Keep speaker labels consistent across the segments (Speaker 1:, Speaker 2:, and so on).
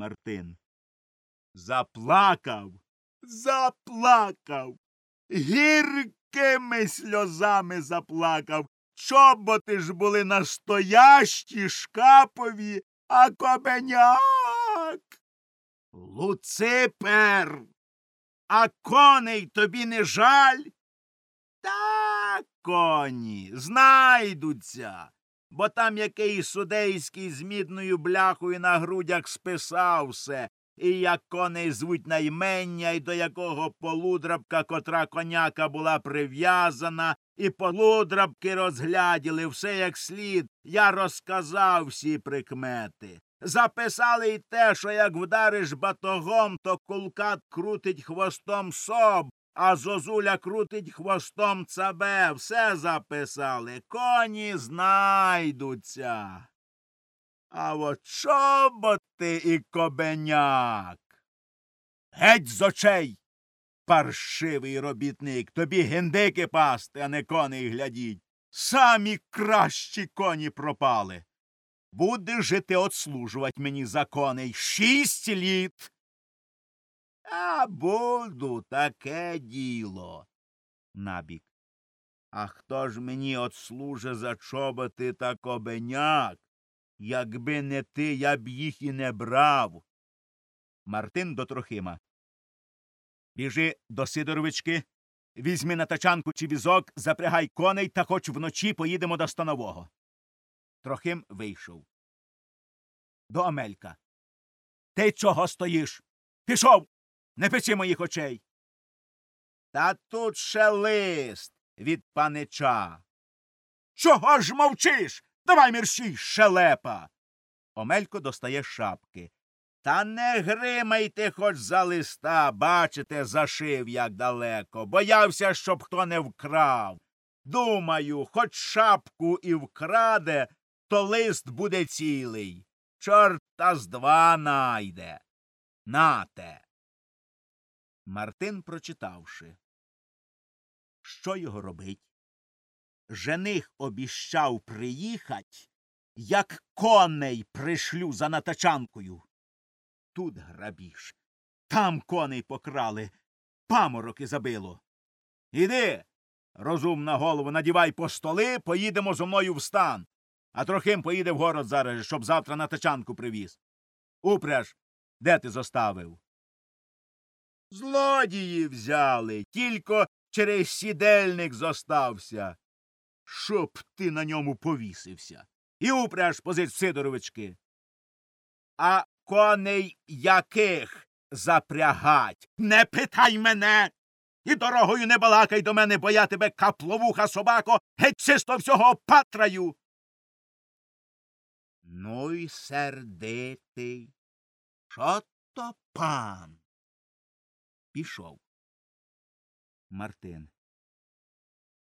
Speaker 1: Мартин. Заплакав, заплакав. Гіркими сльозами заплакав. Чоботи ж були настоящі шкапові, а кобеняк. Луципер. А коней тобі не жаль? Та коні знайдуться, бо там який судейський з мідною бляхою на грудях списав все, і як коней звуть наймення, і до якого полудрабка, котра коняка була прив'язана, і полудрабки розгляділи все як слід. Я розказав всі прикмети. Записали й те, що як вдариш батогом, то кулкат крутить хвостом соб, а зозуля крутить хвостом цабе. Все записали. Коні знайдуться. А от чоботи і кобеняк. Геть з очей, паршивий робітник, тобі гендики пасти, а не коней глядіть. Самі кращі коні пропали. Будеш же ти отслужувать мені за коней шість літ. А буду таке діло. Набік. А хто ж мені отслуже за чоботи та кобеняк? Якби не ти, я б їх і не брав. Мартин до Трохима. Біжи до Сидоровички, візьми на тачанку чи візок, запрягай коней та хоч вночі поїдемо до станового. Трохим вийшов. До Амелька. Ти чого стоїш? Пішов. Не печи моїх очей. Та тут ще лист від панича. Чого ж мовчиш? Давай мерщій, шелепа. Омелько достає шапки. Та не гримайте хоч за листа, бачите, зашив як далеко. Боявся, щоб хто не вкрав. Думаю, хоч шапку і вкраде, то лист буде цілий. Чорта з два найде. Нате. Мартин, прочитавши. Що його робить? Жених обіщав приїхать, як коней пришлю за натачанкою. Тут грабіж. Там коней покрали, памороки забило. Іди, розумна голову, надівай по столи, поїдемо зо мною в стан. А Трохим поїде в город зараз, щоб завтра на тачанку привіз. Упряж, де ти зоставив? Злодії взяли, тільки через сідельник зостався. Щоб ти на ньому повісився. І упряж позич Сидоровички. А коней яких запрягать? Не питай мене. І дорогою не балакай до мене, бо я тебе капловуха собако, геть чисто всього патраю. Ну й сердитий. Що то пан? Пішов. Мартин.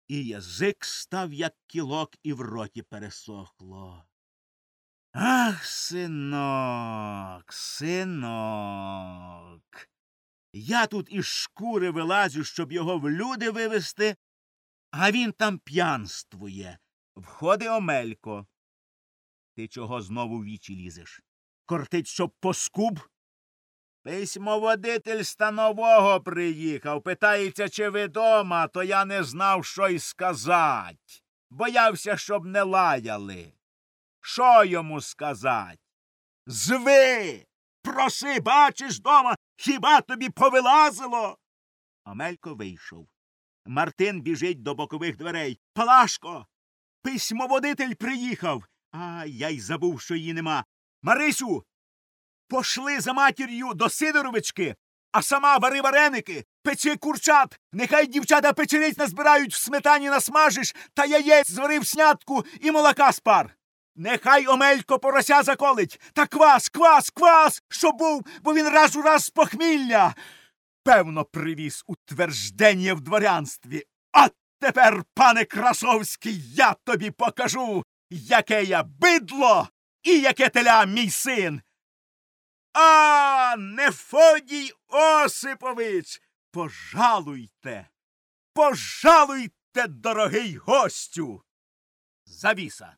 Speaker 1: І язик став, як кілок, і в роті пересохло. Ах, синок, синок. Я тут із шкури вилазю, щоб його в люди вивести, а він там п'янствує. Входи Омелько. Ти чого знову в вічі лізеш? Кортить, щоб поскуб? Письмоводитель станового приїхав. Питається, чи ви дома, то я не знав, що й сказать. Боявся, щоб не лаяли. Що йому сказать? Зви. Проси, бачиш дома, хіба тобі повилазило? Амелько вийшов. Мартин біжить до бокових дверей. Палашко. Письмоводитель приїхав. А я й забув, що її нема. Марисю. Пошли за матір'ю до Сидоровички, а сама вари вареники, печи курчат. Нехай дівчата печериць назбирають в сметані насмажиш, та яєць зварив снятку і молока спар. Нехай Омелько порося заколить, та квас, квас, квас, що був, бо він раз у раз з похмілля. Певно, привіз утверждення в дворянстві. От тепер, пане Красовський, я тобі покажу, яке я бидло і яке теля мій син. А, Нефодій Осипович, пожалуйте, пожалуйте, дорогий гостю. Завіса.